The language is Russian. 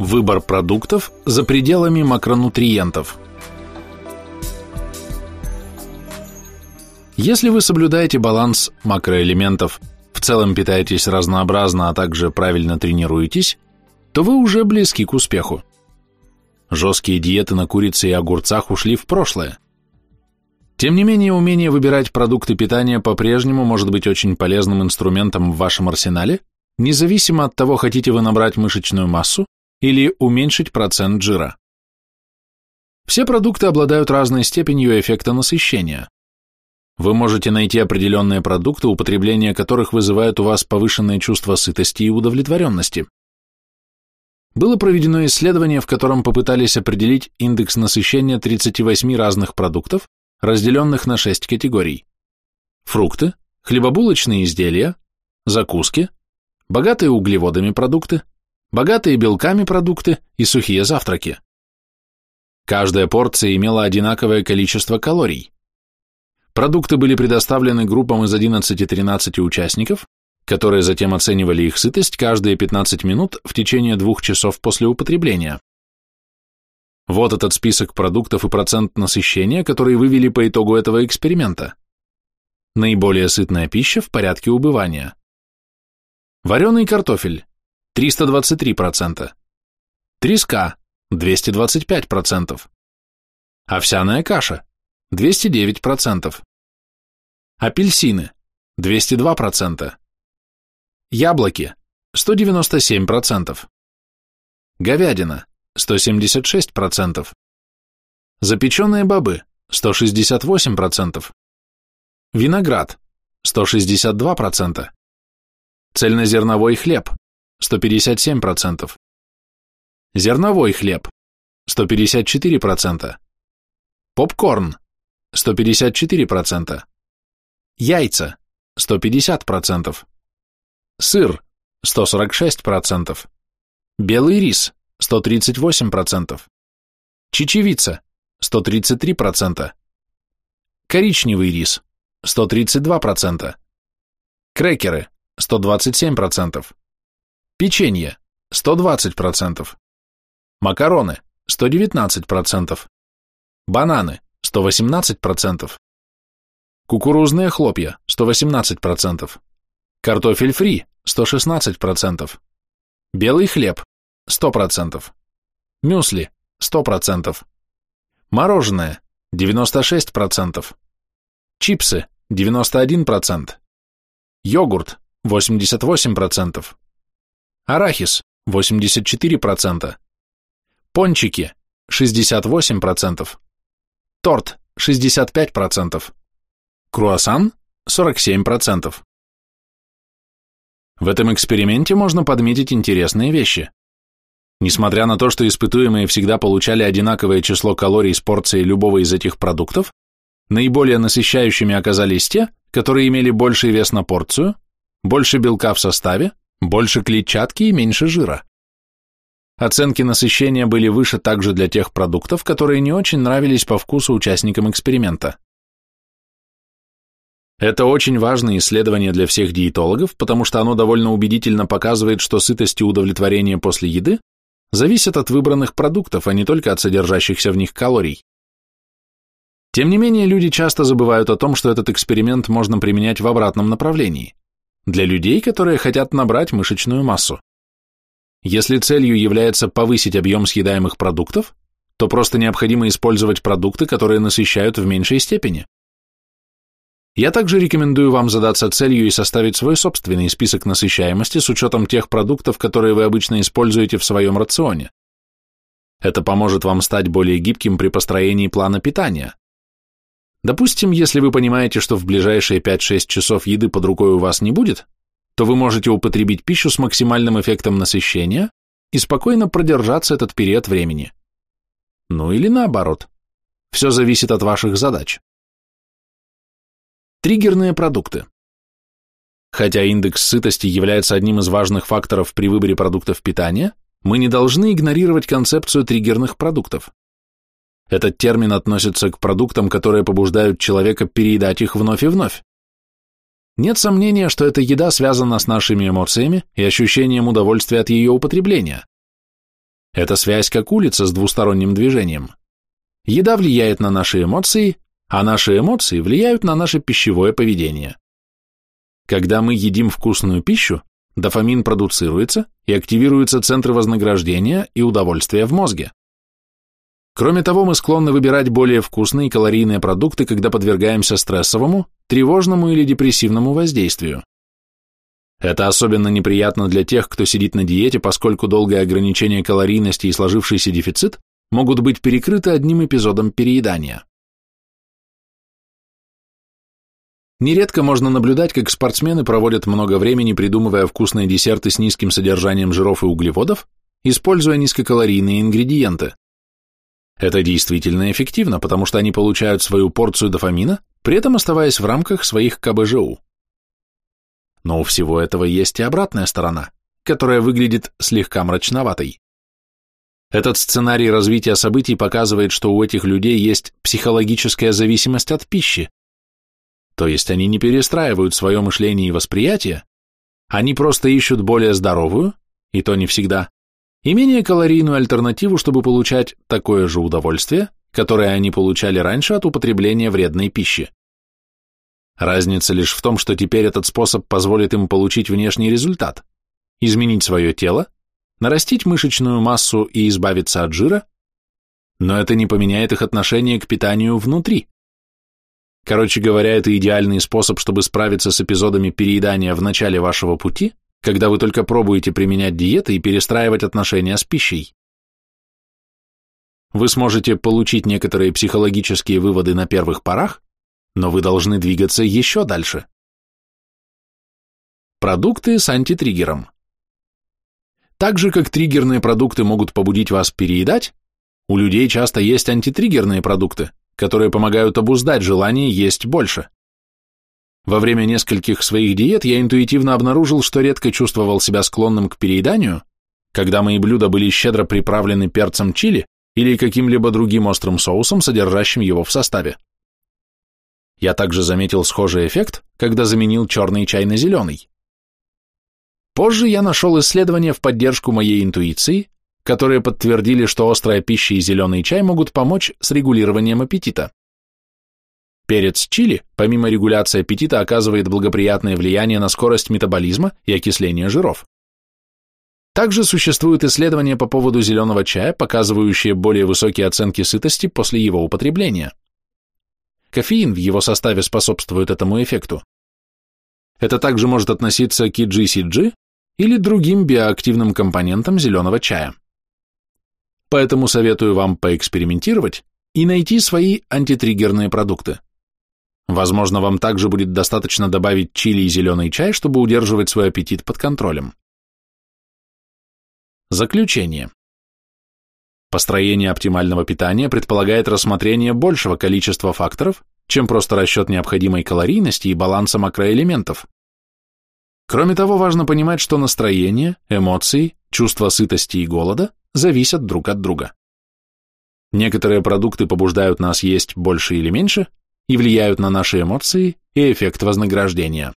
Выбор продуктов за пределами макронутриентов. Если вы соблюдаете баланс макроэлементов, в целом питаетесь разнообразно, а также правильно тренируетесь, то вы уже близки к успеху. Жесткие диеты на курице и огурцах ушли в прошлое. Тем не менее, умение выбирать продукты питания по-прежнему может быть очень полезным инструментом в вашем арсенале, независимо от того, хотите вы набрать мышечную массу или уменьшить процент жира. Все продукты обладают разной степенью эффекта насыщения. Вы можете найти определенные продукты, употребление которых вызывает у вас повышенное чувство сытости и удовлетворенности. Было проведено исследование, в котором попытались определить индекс насыщения 38 разных продуктов, разделенных на 6 категорий. Фрукты, хлебобулочные изделия, закуски, богатые углеводами продукты, богатые белками продукты и сухие завтраки. Каждая порция имела одинаковое количество калорий. Продукты были предоставлены группам из 11-13 участников, которые затем оценивали их сытость каждые 15 минут в течение двух часов после употребления. Вот этот список продуктов и процент насыщения, которые вывели по итогу этого эксперимента. Наиболее сытная пища в порядке убывания. Вареный картофель 323%. Треска 225%. Овсяная каша 209%. Апельсины 202%. Яблоки 197%. Говядина 176%. Запеченные бобы 168%. Виноград 162%. Цельнозерновой хлеб 157%. Зерновой хлеб 154%. Попкорн 154%. Яйца 150%. Сыр 146%. Белый рис 138%. Чечевица 133%. Коричневый рис 132%. Крекеры 127%. Печенье 120%. Макароны 119%. Бананы 118%. Кукурузные хлопья 118%. Картофель фри 116%. Белый хлеб 100%. Мюсли 100%. Мороженое 96%. Чипсы 91%. Йогурт 88%. Арахис 84%. Пончики 68%. Торт 65%. Круассан 47%. В этом эксперименте можно подметить интересные вещи. Несмотря на то, что испытуемые всегда получали одинаковое число калорий с порцией любого из этих продуктов, наиболее насыщающими оказались те, которые имели больший вес на порцию, больше белка в составе, больше клетчатки и меньше жира. Оценки насыщения были выше также для тех продуктов, которые не очень нравились по вкусу участникам эксперимента. Это очень важное исследование для всех диетологов, потому что оно довольно убедительно показывает, что сытость и удовлетворение после еды зависят от выбранных продуктов, а не только от содержащихся в них калорий. Тем не менее, люди часто забывают о том, что этот эксперимент можно применять в обратном направлении, для людей, которые хотят набрать мышечную массу. Если целью является повысить объем съедаемых продуктов, то просто необходимо использовать продукты, которые насыщают в меньшей степени. Я также рекомендую вам задаться целью и составить свой собственный список насыщаемости с учетом тех продуктов, которые вы обычно используете в своем рационе. Это поможет вам стать более гибким при построении плана питания. Допустим, если вы понимаете, что в ближайшие 5-6 часов еды под рукой у вас не будет, то вы можете употребить пищу с максимальным эффектом насыщения и спокойно продержаться этот период времени. Ну или наоборот. Все зависит от ваших задач. Триггерные продукты. Хотя индекс сытости является одним из важных факторов при выборе продуктов питания, мы не должны игнорировать концепцию триггерных продуктов. Этот термин относится к продуктам, которые побуждают человека переедать их вновь и вновь. Нет сомнения, что эта еда связана с нашими эмоциями и ощущением удовольствия от ее употребления. Это связь как улица с двусторонним движением. Еда влияет на наши эмоции, а наши эмоции влияют на наше пищевое поведение. Когда мы едим вкусную пищу, дофамин продуцируется и активируются центры вознаграждения и удовольствия в мозге. Кроме того, мы склонны выбирать более вкусные и калорийные продукты, когда подвергаемся стрессовому, тревожному или депрессивному воздействию. Это особенно неприятно для тех, кто сидит на диете, поскольку долгое ограничение калорийности и сложившийся дефицит могут быть перекрыты одним эпизодом переедания. Нередко можно наблюдать, как спортсмены проводят много времени, придумывая вкусные десерты с низким содержанием жиров и углеводов, используя низкокалорийные ингредиенты. Это действительно эффективно, потому что они получают свою порцию дофамина, при этом оставаясь в рамках своих КБЖУ. Но у всего этого есть и обратная сторона, которая выглядит слегка мрачноватой. Этот сценарий развития событий показывает, что у этих людей есть психологическая зависимость от пищи, то есть они не перестраивают свое мышление и восприятие, они просто ищут более здоровую, и то не всегда, и менее калорийную альтернативу, чтобы получать такое же удовольствие, которое они получали раньше от употребления вредной пищи. Разница лишь в том, что теперь этот способ позволит им получить внешний результат, изменить свое тело, нарастить мышечную массу и избавиться от жира, но это не поменяет их отношение к питанию внутри. Короче говоря, это идеальный способ, чтобы справиться с эпизодами переедания в начале вашего пути, когда вы только пробуете применять диеты и перестраивать отношения с пищей. Вы сможете получить некоторые психологические выводы на первых порах, но вы должны двигаться еще дальше. Продукты с антитриггером. Так же, как триггерные продукты могут побудить вас переедать, у людей часто есть антитриггерные продукты, которые помогают обуздать желание есть больше. Во время нескольких своих диет я интуитивно обнаружил, что редко чувствовал себя склонным к перееданию, когда мои блюда были щедро приправлены перцем чили или каким-либо другим острым соусом, содержащим его в составе. Я также заметил схожий эффект, когда заменил черный чай на зеленый. Позже я нашел исследования в поддержку моей интуиции, которые подтвердили, что острая пища и зеленый чай могут помочь с регулированием аппетита. Перец чили, помимо регуляции аппетита, оказывает благоприятное влияние на скорость метаболизма и окисление жиров. Также существуют исследования по поводу зеленого чая, показывающие более высокие оценки сытости после его употребления. Кофеин в его составе способствует этому эффекту. Это также может относиться к EGCG или другим биоактивным компонентам зеленого чая. Поэтому советую вам поэкспериментировать и найти свои антитриггерные продукты. Возможно, вам также будет достаточно добавить чили и зеленый чай, чтобы удерживать свой аппетит под контролем. Заключение. Построение оптимального питания предполагает рассмотрение большего количества факторов, чем просто расчет необходимой калорийности и баланса макроэлементов. Кроме того, важно понимать, что настроение, эмоции, чувство сытости и голода зависят друг от друга. Некоторые продукты побуждают нас есть больше или меньше и влияют на наши эмоции и эффект вознаграждения.